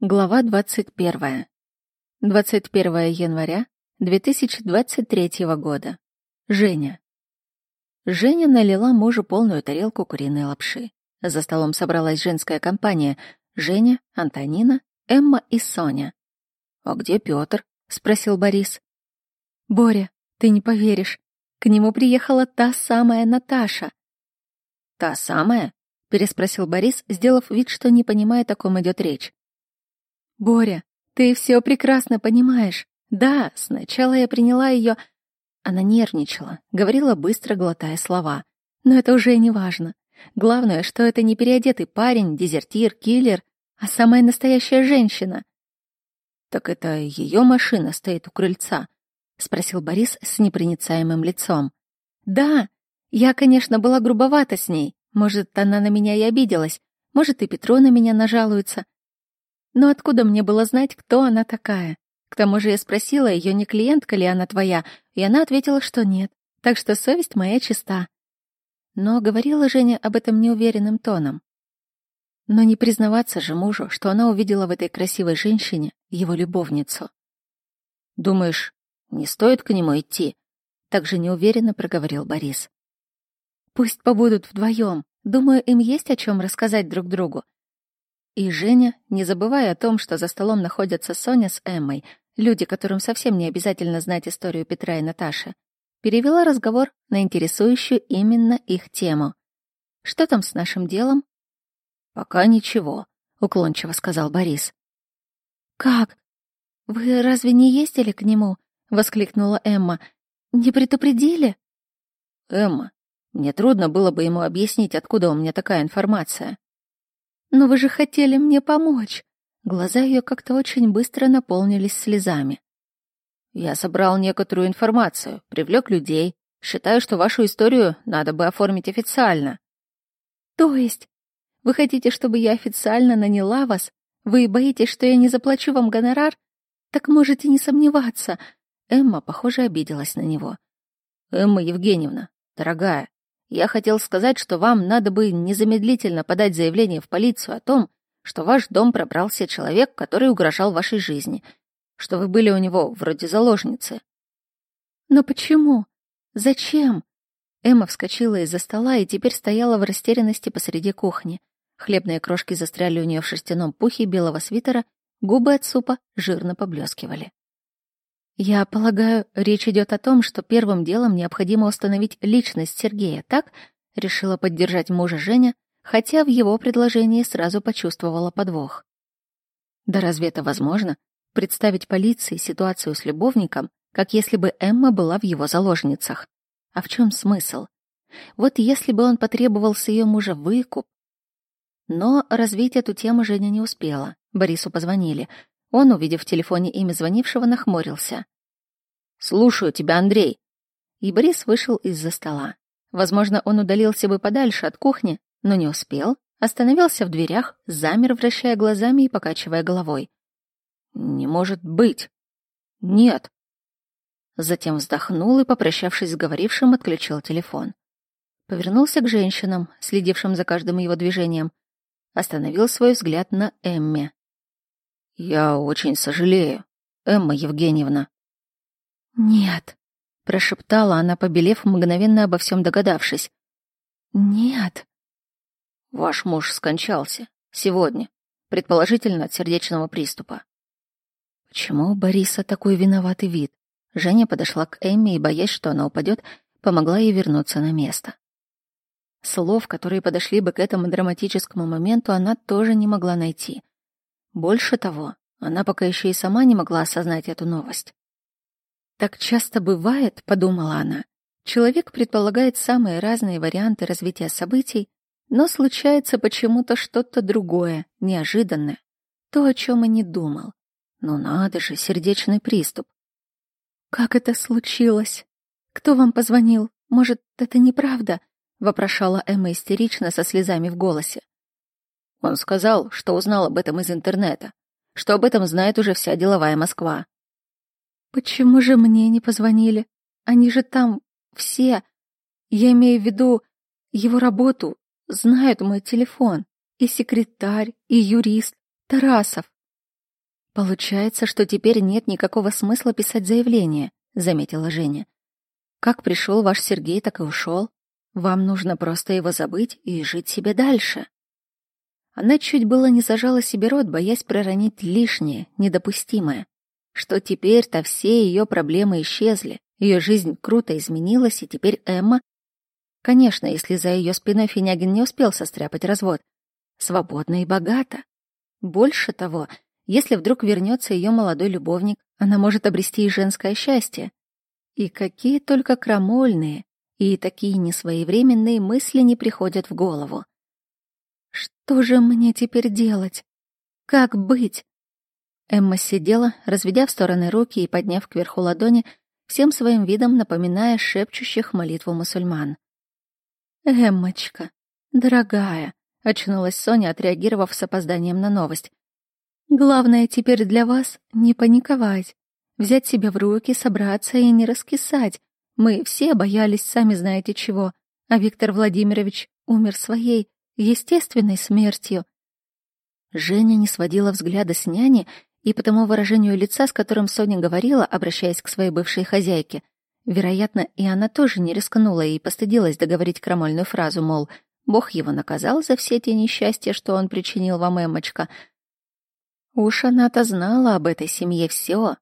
Глава 21. 21 января 2023 года. Женя. Женя налила мужу полную тарелку куриной лапши. За столом собралась женская компания. Женя, Антонина, Эмма и Соня. «А где Пётр?» — спросил Борис. «Боря, ты не поверишь. К нему приехала та самая Наташа». «Та самая?» — переспросил Борис, сделав вид, что не понимает, о ком идет речь. «Боря, ты все прекрасно понимаешь. Да, сначала я приняла ее...» Она нервничала, говорила быстро, глотая слова. «Но это уже не важно. Главное, что это не переодетый парень, дезертир, киллер, а самая настоящая женщина». «Так это ее машина стоит у крыльца?» — спросил Борис с непроницаемым лицом. «Да, я, конечно, была грубовата с ней. Может, она на меня и обиделась. Может, и Петро на меня нажалуется. Но откуда мне было знать, кто она такая? К тому же я спросила ее, не клиентка ли она твоя, и она ответила, что нет. Так что совесть моя чиста. Но говорила Женя об этом неуверенным тоном. Но не признаваться же мужу, что она увидела в этой красивой женщине его любовницу. «Думаешь, не стоит к нему идти?» Так же неуверенно проговорил Борис. «Пусть побудут вдвоем. Думаю, им есть о чем рассказать друг другу. И Женя, не забывая о том, что за столом находятся Соня с Эммой, люди, которым совсем не обязательно знать историю Петра и Наташи, перевела разговор на интересующую именно их тему. «Что там с нашим делом?» «Пока ничего», — уклончиво сказал Борис. «Как? Вы разве не ездили к нему?» — воскликнула Эмма. «Не предупредили?» «Эмма, мне трудно было бы ему объяснить, откуда у меня такая информация. «Но вы же хотели мне помочь!» Глаза ее как-то очень быстро наполнились слезами. «Я собрал некоторую информацию, привлек людей. Считаю, что вашу историю надо бы оформить официально». «То есть? Вы хотите, чтобы я официально наняла вас? Вы боитесь, что я не заплачу вам гонорар? Так можете не сомневаться». Эмма, похоже, обиделась на него. «Эмма Евгеньевна, дорогая, я хотел сказать, что вам надо бы незамедлительно подать заявление в полицию о том, что ваш дом пробрался человек, который угрожал вашей жизни, что вы были у него вроде заложницы. Но почему? Зачем? Эмма вскочила из-за стола и теперь стояла в растерянности посреди кухни. Хлебные крошки застряли у нее в шерстяном пухе белого свитера, губы от супа жирно поблескивали. Я полагаю, речь идет о том, что первым делом необходимо установить личность Сергея, так? Решила поддержать мужа Женя, хотя в его предложении сразу почувствовала подвох. Да разве это возможно? Представить полиции ситуацию с любовником, как если бы Эмма была в его заложницах. А в чем смысл? Вот если бы он потребовал с ее мужа выкуп. Но развить эту тему Женя не успела. Борису позвонили. Он, увидев в телефоне имя звонившего, нахмурился. «Слушаю тебя, Андрей». И Борис вышел из-за стола. Возможно, он удалился бы подальше от кухни, но не успел, остановился в дверях, замер, вращая глазами и покачивая головой. «Не может быть! Нет!» Затем вздохнул и, попрощавшись с говорившим, отключил телефон. Повернулся к женщинам, следившим за каждым его движением. Остановил свой взгляд на Эмме. «Я очень сожалею, Эмма Евгеньевна». «Нет», — прошептала она, побелев, мгновенно обо всем догадавшись. «Нет». «Ваш муж скончался. Сегодня. Предположительно, от сердечного приступа». Почему у Бориса такой виноватый вид? Женя подошла к Эмме и, боясь, что она упадет, помогла ей вернуться на место. Слов, которые подошли бы к этому драматическому моменту, она тоже не могла найти. Больше того, она пока еще и сама не могла осознать эту новость. «Так часто бывает», — подумала она. Человек предполагает самые разные варианты развития событий, но случается почему-то что-то другое, неожиданное, то, о чем и не думал. Ну надо же, сердечный приступ. «Как это случилось? Кто вам позвонил? Может, это неправда?» — вопрошала Эмма истерично со слезами в голосе. Он сказал, что узнал об этом из интернета, что об этом знает уже вся деловая Москва. Почему же мне не позвонили? Они же там все. Я имею в виду его работу, знают мой телефон. И секретарь, и юрист, Тарасов. Получается, что теперь нет никакого смысла писать заявление, заметила Женя. Как пришел ваш Сергей, так и ушел. Вам нужно просто его забыть и жить себе дальше. Она чуть было не зажала себе рот, боясь проронить лишнее, недопустимое. Что теперь-то все ее проблемы исчезли, ее жизнь круто изменилась, и теперь Эмма... Конечно, если за ее спиной Финягин не успел состряпать развод. Свободна и богата. Больше того, если вдруг вернется ее молодой любовник, она может обрести и женское счастье. И какие только крамольные и такие несвоевременные мысли не приходят в голову. Что же мне теперь делать? Как быть? Эмма сидела, разведя в стороны руки и подняв кверху ладони, всем своим видом напоминая шепчущих молитву мусульман. «Эммочка, дорогая», — очнулась Соня, отреагировав с опозданием на новость. «Главное теперь для вас — не паниковать, взять себя в руки, собраться и не раскисать. Мы все боялись, сами знаете чего, а Виктор Владимирович умер своей, естественной смертью. Женя не сводила взгляда с няни, и по тому выражению лица, с которым Соня говорила, обращаясь к своей бывшей хозяйке, вероятно, и она тоже не рискнула и постыдилась договорить крамольную фразу, мол, Бог его наказал за все те несчастья, что он причинил вам, Эммочка. Уж она-то знала об этой семье все.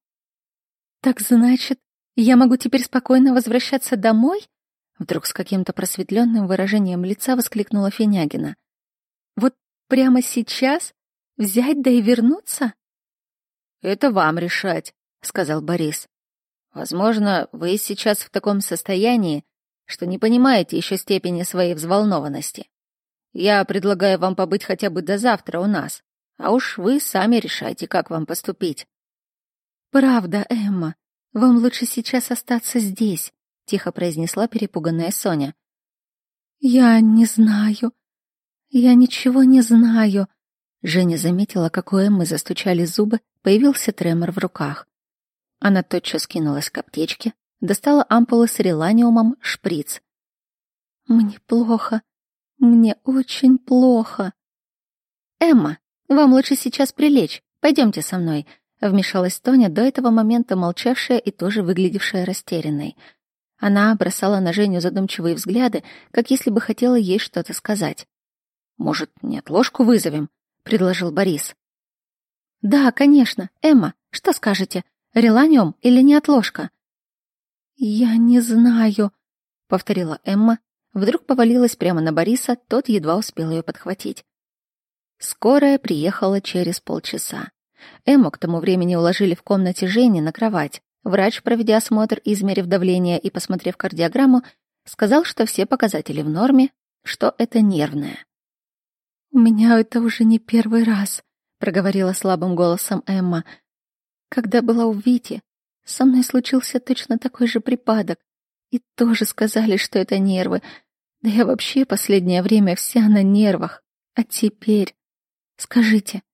«Так значит, я могу теперь спокойно возвращаться домой?» Вдруг с каким-то просветленным выражением лица воскликнула Финягина. «Вот прямо сейчас? Взять да и вернуться?» «Это вам решать», — сказал Борис. «Возможно, вы сейчас в таком состоянии, что не понимаете еще степени своей взволнованности. Я предлагаю вам побыть хотя бы до завтра у нас, а уж вы сами решайте, как вам поступить». «Правда, Эмма, вам лучше сейчас остаться здесь», — тихо произнесла перепуганная Соня. «Я не знаю. Я ничего не знаю». Женя заметила, как у Эммы застучали зубы, появился тремор в руках. Она тотчас кинулась к аптечке, достала ампулы с реланиумом, шприц. «Мне плохо. Мне очень плохо». «Эмма, вам лучше сейчас прилечь. Пойдемте со мной», — вмешалась Тоня, до этого момента молчавшая и тоже выглядевшая растерянной — она бросала на Женю задумчивые взгляды, как если бы хотела ей что-то сказать. «Может, нет, ложку вызовем?» — предложил Борис. «Да, конечно. Эмма, что скажете? Реланиум или не отложка?» «Я не знаю», — повторила Эмма. Вдруг повалилась прямо на Бориса, тот едва успел ее подхватить. Скорая приехала через полчаса. Эмму к тому времени уложили в комнате Жени на кровать. Врач, проведя осмотр, измерив давление и посмотрев кардиограмму, сказал, что все показатели в норме, что это нервное. «У меня это уже не первый раз», — проговорила слабым голосом Эмма. «Когда была у Вити, со мной случился точно такой же припадок, и тоже сказали, что это нервы. Да я вообще последнее время вся на нервах. А теперь... Скажите,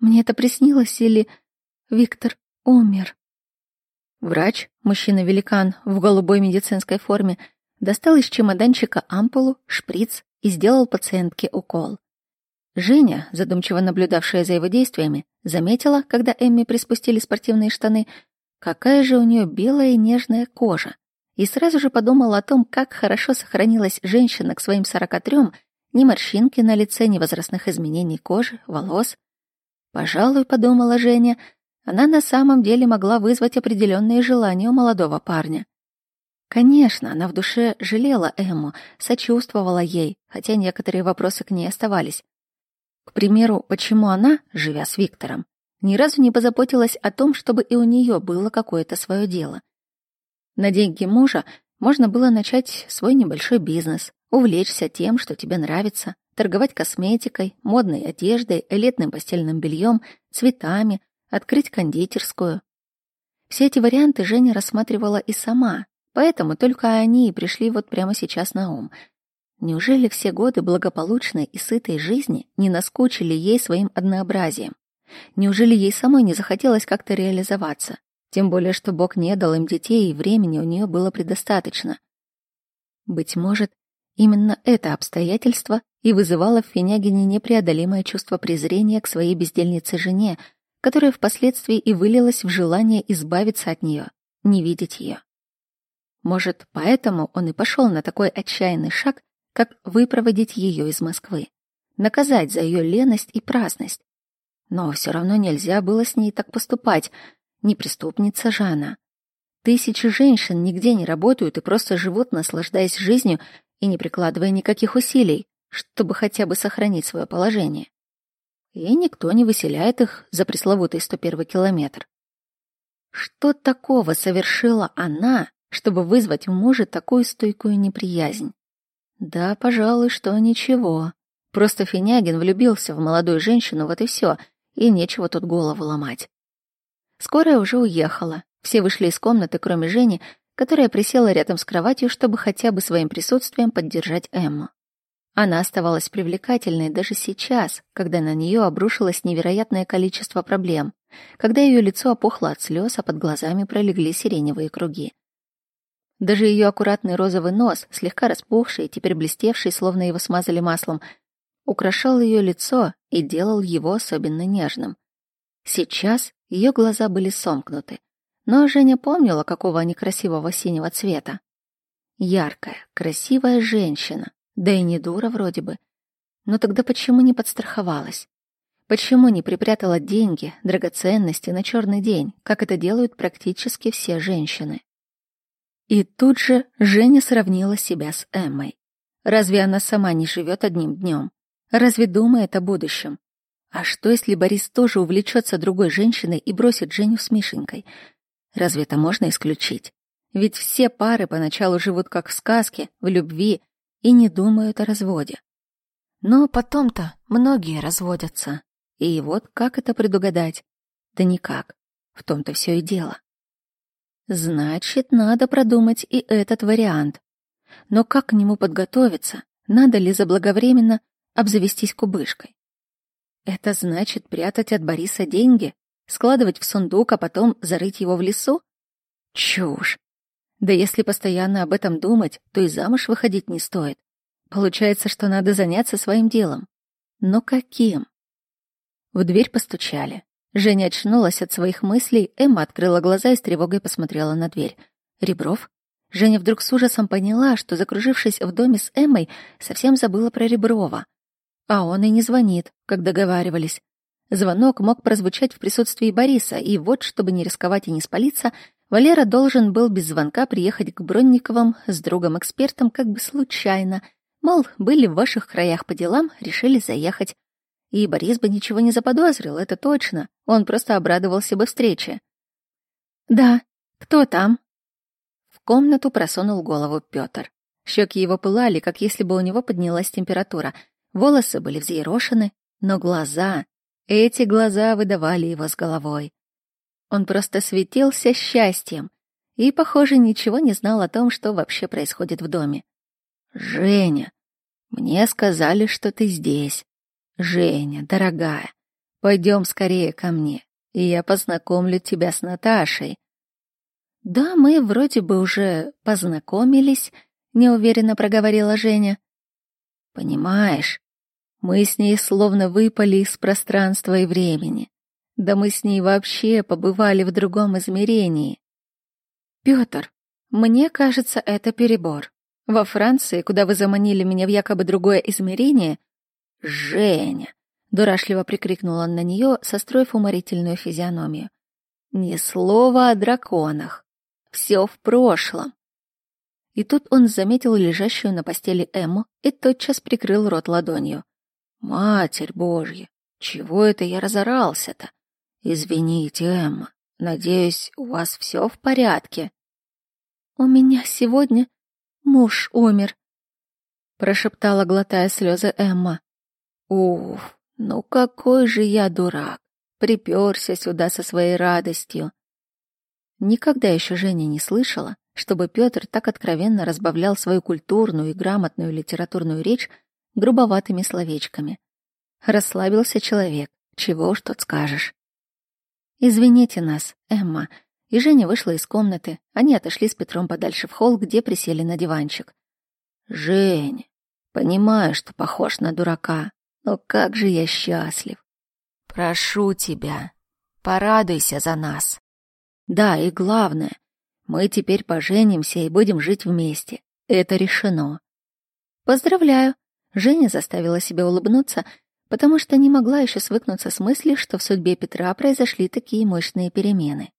мне это приснилось или Виктор умер?» Врач, мужчина-великан в голубой медицинской форме, достал из чемоданчика ампулу, шприц и сделал пациентке укол. Женя, задумчиво наблюдавшая за его действиями, заметила, когда Эмми приспустили спортивные штаны, какая же у нее белая и нежная кожа, и сразу же подумала о том, как хорошо сохранилась женщина к своим 43 ни морщинки на лице, ни возрастных изменений кожи, волос. Пожалуй, подумала Женя, — она на самом деле могла вызвать определенные желания у молодого парня. Конечно, она в душе жалела Эмму, сочувствовала ей, хотя некоторые вопросы к ней оставались. К примеру, почему она, живя с Виктором, ни разу не позаботилась о том, чтобы и у нее было какое-то свое дело. На деньги мужа можно было начать свой небольшой бизнес, увлечься тем, что тебе нравится, торговать косметикой, модной одеждой, элитным постельным бельем, цветами, открыть кондитерскую. Все эти варианты Женя рассматривала и сама, поэтому только они и пришли вот прямо сейчас на ум. Неужели все годы благополучной и сытой жизни не наскучили ей своим однообразием? Неужели ей самой не захотелось как-то реализоваться? Тем более, что Бог не дал им детей, и времени у нее было предостаточно. Быть может, именно это обстоятельство и вызывало в Финягине непреодолимое чувство презрения к своей бездельнице жене, которое впоследствии и вылилось в желание избавиться от нее, не видеть ее. Может, поэтому он и пошел на такой отчаянный шаг, как выпроводить ее из Москвы, наказать за ее леность и праздность. Но все равно нельзя было с ней так поступать, не преступница же она. Тысячи женщин нигде не работают и просто живут, наслаждаясь жизнью и не прикладывая никаких усилий, чтобы хотя бы сохранить свое положение. И никто не выселяет их за пресловутый 101 километр. Что такого совершила она, чтобы вызвать у мужа такую стойкую неприязнь. Да, пожалуй, что ничего. Просто Финягин влюбился в молодую женщину, вот и все, и нечего тут голову ломать. Скорая уже уехала. Все вышли из комнаты, кроме Жени, которая присела рядом с кроватью, чтобы хотя бы своим присутствием поддержать Эмму. Она оставалась привлекательной даже сейчас, когда на нее обрушилось невероятное количество проблем, когда ее лицо опухло от слез, а под глазами пролегли сиреневые круги. Даже ее аккуратный розовый нос, слегка распухший и теперь блестевший, словно его смазали маслом, украшал ее лицо и делал его особенно нежным. Сейчас ее глаза были сомкнуты, но Женя помнила, какого они красивого синего цвета. Яркая, красивая женщина, да и не дура вроде бы. Но тогда почему не подстраховалась? Почему не припрятала деньги, драгоценности на черный день, как это делают практически все женщины? И тут же Женя сравнила себя с Эммой. Разве она сама не живет одним днем? Разве думает о будущем? А что, если Борис тоже увлечется другой женщиной и бросит Женю с Мишенькой? Разве это можно исключить? Ведь все пары поначалу живут как в сказке, в любви, и не думают о разводе. Но потом-то многие разводятся. И вот как это предугадать? Да никак. В том-то все и дело. Значит, надо продумать и этот вариант. Но как к нему подготовиться? Надо ли заблаговременно обзавестись кубышкой? Это значит прятать от Бориса деньги, складывать в сундук, а потом зарыть его в лесу? Чушь. Да если постоянно об этом думать, то и замуж выходить не стоит. Получается, что надо заняться своим делом. Но каким? В дверь постучали. Женя очнулась от своих мыслей, Эмма открыла глаза и с тревогой посмотрела на дверь. Ребров? Женя вдруг с ужасом поняла, что, закружившись в доме с Эммой, совсем забыла про Реброва. А он и не звонит, как договаривались. Звонок мог прозвучать в присутствии Бориса, и вот, чтобы не рисковать и не спалиться, Валера должен был без звонка приехать к Бронниковым с другом-экспертом как бы случайно. Мол, были в ваших краях по делам, решили заехать. И Борис бы ничего не заподозрил, это точно. Он просто обрадовался бы встрече. «Да, кто там?» В комнату просунул голову Пётр. Щеки его пылали, как если бы у него поднялась температура. Волосы были взъерошены, но глаза... Эти глаза выдавали его с головой. Он просто светился счастьем и, похоже, ничего не знал о том, что вообще происходит в доме. «Женя, мне сказали, что ты здесь. Женя, дорогая, пойдем скорее ко мне, и я познакомлю тебя с Наташей. Да, мы вроде бы уже познакомились, неуверенно проговорила Женя. Понимаешь, мы с ней словно выпали из пространства и времени. Да мы с ней вообще побывали в другом измерении. Пётр, мне кажется, это перебор. Во Франции, куда вы заманили меня в якобы другое измерение, «Женя!» — дурашливо прикрикнул он на нее, состроив уморительную физиономию. «Ни слова о драконах. Все в прошлом». И тут он заметил лежащую на постели Эмму и тотчас прикрыл рот ладонью. «Матерь Божья, чего это я разорался-то? Извините, Эмма, надеюсь, у вас все в порядке?» «У меня сегодня муж умер», — прошептала, глотая слезы Эмма. Уф, ну какой же я дурак. Приперся сюда со своей радостью. Никогда еще Женя не слышала, чтобы Петр так откровенно разбавлял свою культурную и грамотную литературную речь грубоватыми словечками. Расслабился человек, чего уж тут скажешь. «Извините нас, Эмма», и Женя вышла из комнаты. Они отошли с Петром подальше в холл, где присели на диванчик. «Женя, понимаю, что похож на дурака, но как же я счастлив. Прошу тебя, Порадуйся за нас. Да, и главное, мы теперь поженимся и будем жить вместе. Это решено. Поздравляю. Женя заставила себя улыбнуться, потому что не могла еще свыкнуться с мыслью, что в судьбе Петра произошли такие мощные перемены.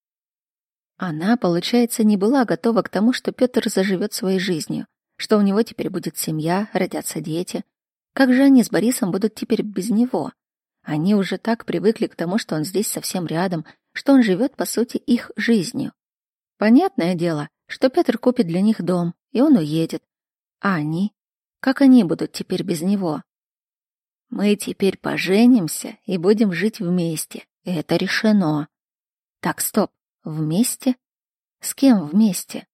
Она, получается, не была готова к тому, что Петр заживет своей жизнью, что у него теперь будет семья, родятся дети. Как же они с Борисом будут теперь без него? Они уже так привыкли к тому, что он здесь совсем рядом, что он живет, по сути, их жизнью. Понятное дело, что Петр купит для них дом, и он уедет. А они? Как они будут теперь без него? Мы теперь поженимся и будем жить вместе. Это решено. Так, стоп. Вместе? С кем вместе?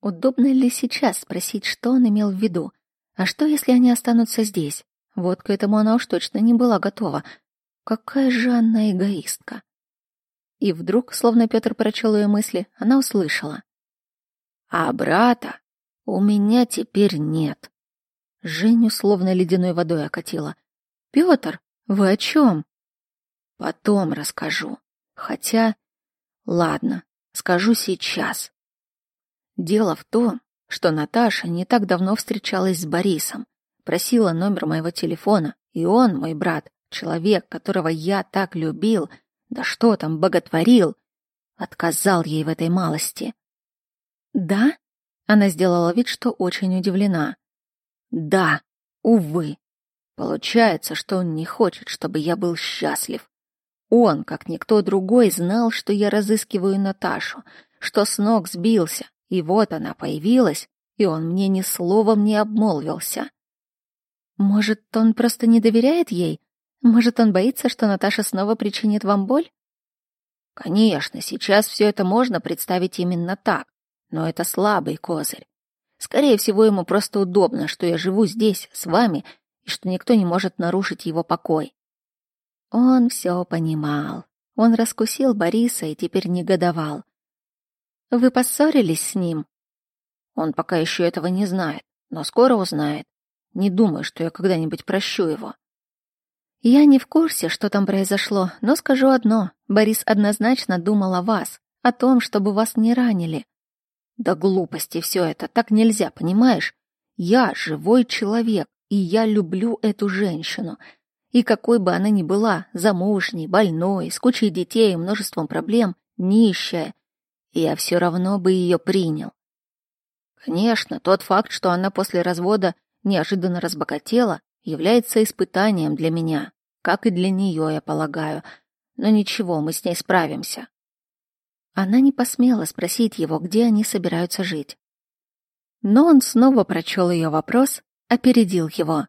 Удобно ли сейчас спросить, что он имел в виду? А что, если они останутся здесь? Вот к этому она уж точно не была готова. Какая же она эгоистка. И вдруг, словно Петр прочел ее мысли, она услышала. «А брата у меня теперь нет». Женю словно ледяной водой окатила. «Петр, вы о чем?» «Потом расскажу. Хотя Ладно, скажу сейчас. Дело в том, что Наташа не так давно встречалась с Борисом, просила номер моего телефона, и он, мой брат, человек, которого я так любил, да что там, боготворил, отказал ей в этой малости. Да? Она сделала вид, что очень удивлена. Да, увы. Получается, что он не хочет, чтобы я был счастлив. Он, как никто другой, знал, что я разыскиваю Наташу, что с ног сбился, и вот она появилась, и он мне ни словом не обмолвился. Может, он просто не доверяет ей? Может, он боится, что Наташа снова причинит вам боль? Конечно, сейчас все это можно представить именно так, но это слабый козырь. Скорее всего, ему просто удобно, что я живу здесь, с вами, и что никто не может нарушить его покой. Он все понимал. Он раскусил Бориса и теперь негодовал. «Вы поссорились с ним?» Он пока еще этого не знает, но скоро узнает. Не думаю, что я когда-нибудь прощу его. Я не в курсе, что там произошло, но скажу одно. Борис однозначно думал о вас, о том, чтобы вас не ранили. Да глупости все это, так нельзя, понимаешь? Я живой человек, и я люблю эту женщину — и какой бы она ни была, замужней, больной, с кучей детей и множеством проблем, нищая, я все равно бы ее принял. Конечно, тот факт, что она после развода неожиданно разбогатела, является испытанием для меня, как и для нее, я полагаю. Но ничего, мы с ней справимся. Она не посмела спросить его, где они собираются жить. Но он снова прочел ее вопрос, опередил его.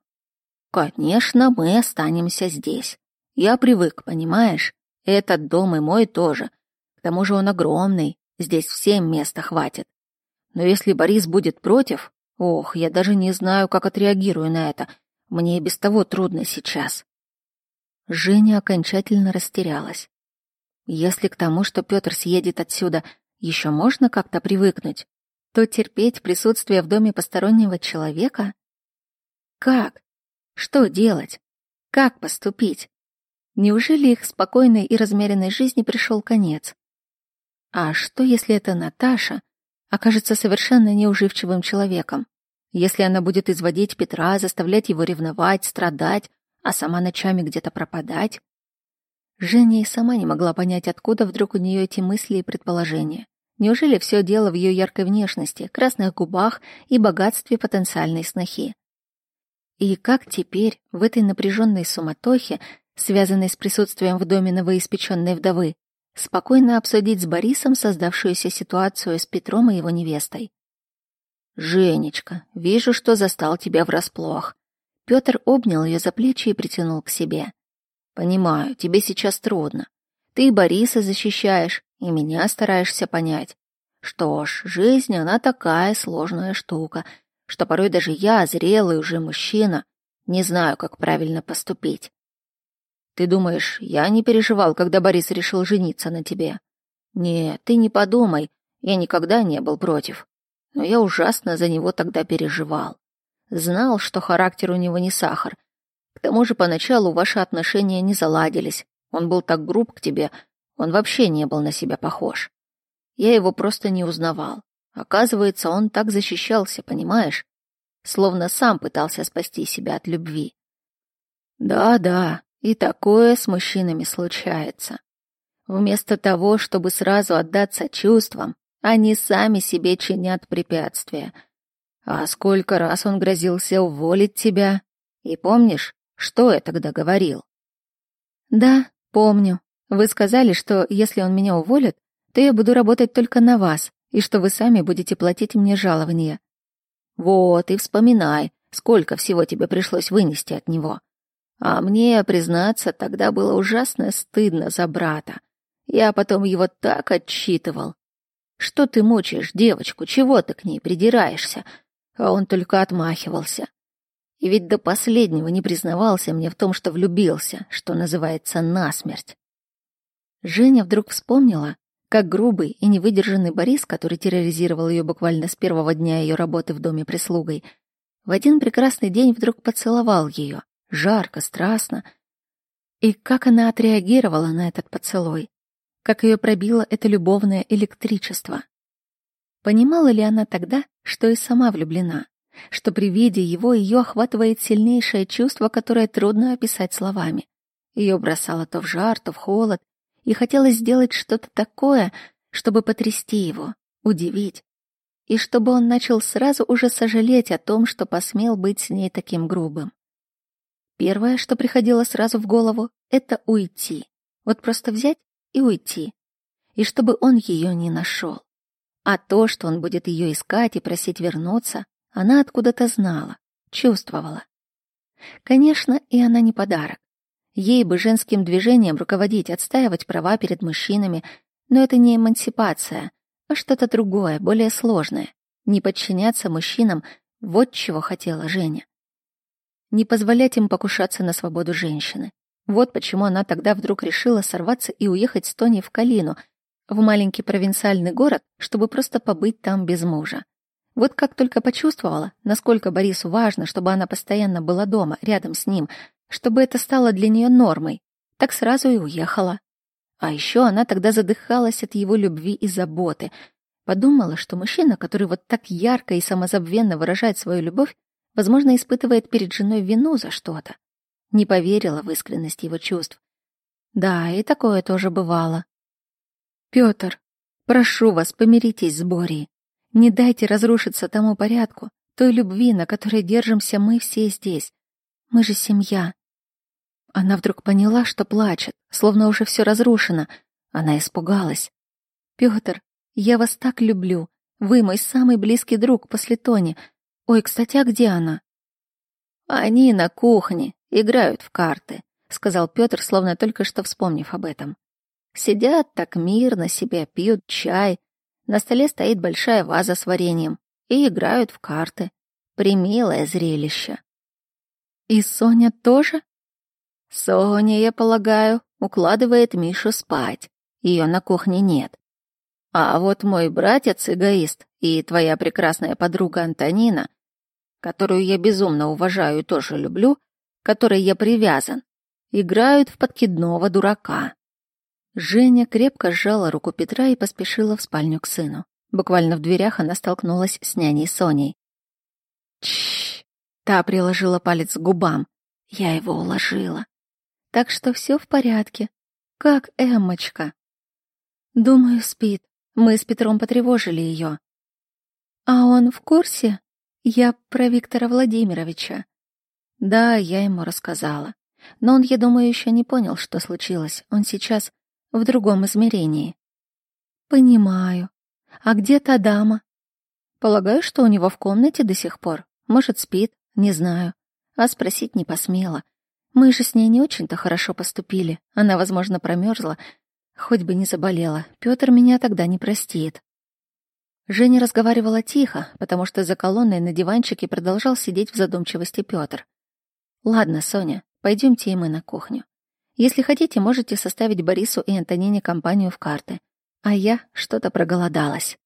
Конечно, мы останемся здесь. Я привык, понимаешь? Этот дом и мой тоже. К тому же он огромный, здесь всем места хватит. Но если Борис будет против, ох, я даже не знаю, как отреагирую на это. Мне и без того трудно сейчас. Женя окончательно растерялась. Если к тому, что Петр съедет отсюда, еще можно как-то привыкнуть, то терпеть присутствие в доме постороннего человека? Как? Что делать? Как поступить? Неужели их спокойной и размеренной жизни пришел конец? А что, если эта Наташа окажется совершенно неуживчивым человеком? Если она будет изводить Петра, заставлять его ревновать, страдать, а сама ночами где-то пропадать? Женя и сама не могла понять, откуда вдруг у нее эти мысли и предположения. Неужели все дело в ее яркой внешности, красных губах и богатстве потенциальной снохи? И как теперь, в этой напряженной суматохе, связанной с присутствием в доме новоиспеченной вдовы, спокойно обсудить с Борисом создавшуюся ситуацию с Петром и его невестой? «Женечка, вижу, что застал тебя врасплох». Петр обнял ее за плечи и притянул к себе. «Понимаю, тебе сейчас трудно. Ты и Бориса защищаешь, и меня стараешься понять. Что ж, жизнь, она такая сложная штука, что порой даже я, зрелый уже мужчина, не знаю, как правильно поступить. Ты думаешь, я не переживал, когда Борис решил жениться на тебе? Нет, ты не подумай, я никогда не был против. Но я ужасно за него тогда переживал. Знал, что характер у него не сахар. К тому же поначалу ваши отношения не заладились. Он был так груб к тебе. Он вообще не был на себя похож. Я его просто не узнавал. Оказывается, он так защищался, понимаешь? Словно сам пытался спасти себя от любви. Да-да, и такое с мужчинами случается. Вместо того, чтобы сразу отдаться чувствам, они сами себе чинят препятствия. А сколько раз он грозился уволить тебя? И помнишь, что я тогда говорил? Да, помню. Вы сказали, что если он меня уволит, то я буду работать только на вас, и что вы сами будете платить мне жалование. Вот, и вспоминай, сколько всего тебе пришлось вынести от него. А мне, признаться, тогда было ужасно стыдно за брата. Я потом его так отчитывал. Что ты мучаешь девочку, чего ты к ней придираешься? А он только отмахивался. И ведь до последнего не признавался мне в том, что влюбился, что называется насмерть. Женя вдруг вспомнила, как грубый и невыдержанный Борис, который терроризировал ее буквально с первого дня ее работы в доме прислугой, в один прекрасный день вдруг поцеловал ее, жарко, страстно. И как она отреагировала на этот поцелуй, как ее пробило это любовное электричество. Понимала ли она тогда, что и сама влюблена, что при виде его ее охватывает сильнейшее чувство, которое трудно описать словами. Ее бросало то в жар, то в холод, и хотелось сделать что-то такое, чтобы потрясти его, удивить, и чтобы он начал сразу уже сожалеть о том, что посмел быть с ней таким грубым. Первое, что приходило сразу в голову, это уйти. Вот просто взять и уйти. И чтобы он ее не нашел. А то, что он будет ее искать и просить вернуться, она откуда-то знала, чувствовала. Конечно, и она не подарок. Ей бы женским движением руководить, отстаивать права перед мужчинами, но это не эмансипация, а что-то другое, более сложное. Не подчиняться мужчинам, вот чего хотела Женя не позволять им покушаться на свободу женщины. Вот почему она тогда вдруг решила сорваться и уехать с Тони в Калину, в маленький провинциальный город, чтобы просто побыть там без мужа. Вот как только почувствовала, насколько Борису важно, чтобы она постоянно была дома, рядом с ним, чтобы это стало для нее нормой, так сразу и уехала. А еще она тогда задыхалась от его любви и заботы. Подумала, что мужчина, который вот так ярко и самозабвенно выражает свою любовь, Возможно, испытывает перед женой вину за что-то. Не поверила в искренность его чувств. Да, и такое тоже бывало. Пётр, прошу вас, помиритесь с Борей. Не дайте разрушиться тому порядку, той любви, на которой держимся мы все здесь. Мы же семья. Она вдруг поняла, что плачет, словно уже все разрушено. Она испугалась. Пётр, я вас так люблю. Вы мой самый близкий друг после Тони. Ой, кстати, а где она? Они на кухне, играют в карты, сказал Пётр, словно только что вспомнив об этом. Сидят так мирно себе, пьют чай. На столе стоит большая ваза с вареньем и играют в карты. Примилое зрелище. И Соня тоже? Соня, я полагаю, укладывает Мишу спать. Ее на кухне нет. А вот мой братец-эгоист и твоя прекрасная подруга Антонина которую я безумно уважаю и тоже люблю, которой я привязан, играют в подкидного дурака. Женя крепко сжала руку Петра и поспешила в спальню к сыну. Буквально в дверях она столкнулась с няней Соней. Чш! Та приложила палец к губам. Я его уложила. Так что все в порядке. Как Эммочка. Думаю, спит. Мы с Петром потревожили ее. А он в курсе? Я про Виктора Владимировича. Да, я ему рассказала. Но он, я думаю, еще не понял, что случилось. Он сейчас в другом измерении. Понимаю. А где та дама? Полагаю, что у него в комнате до сих пор. Может, спит, не знаю. А спросить не посмела. Мы же с ней не очень-то хорошо поступили. Она, возможно, промерзла. Хоть бы не заболела. Петр меня тогда не простит. Женя разговаривала тихо, потому что за колонной на диванчике продолжал сидеть в задумчивости Пётр. «Ладно, Соня, пойдемте и мы на кухню. Если хотите, можете составить Борису и Антонине компанию в карты. А я что-то проголодалась».